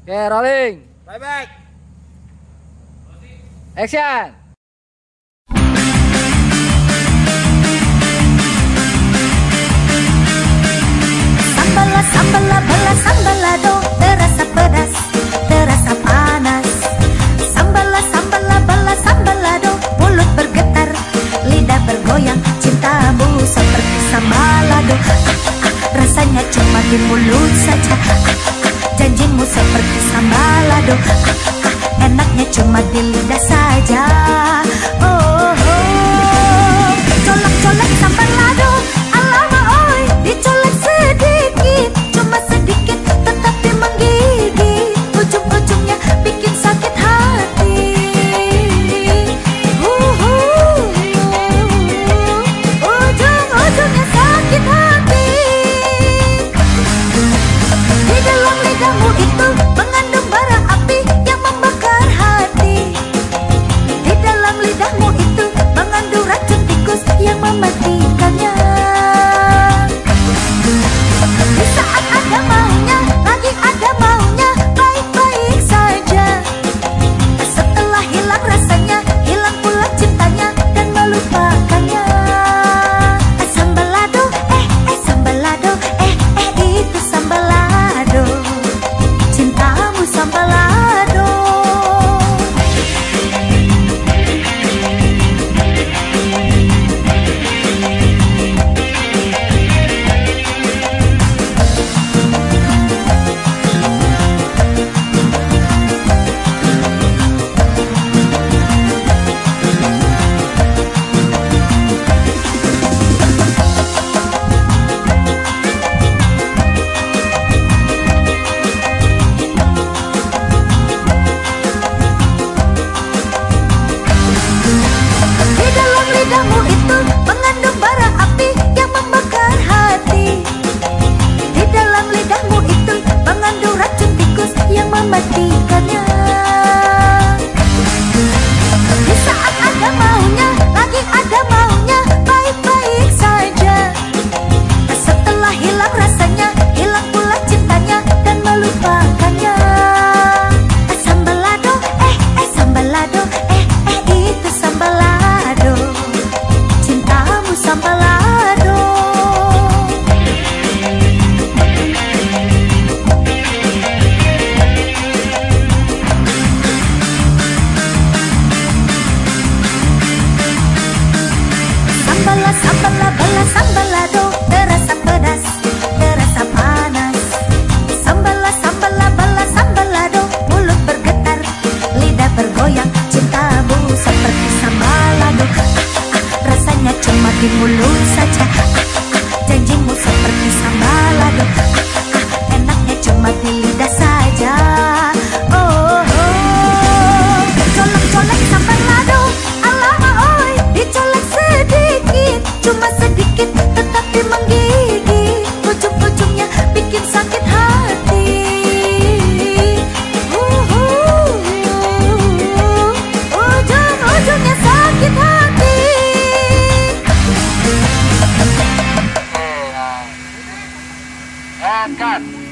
Oke, okay, rolling. Bye bye. Action. Sambala sambala bala sambala do terasa pedas, terasa panas. Sambala sambala bala sambala do mulut bergetar, lidah bergoyang, cintamu seperti sambala do. Ah, ah, ah rasanya cuma di mulut saja. Ah, kamu seperti sambalado ah, ah, ah, Enaknya cuma di lidah saja. di mulut and gun.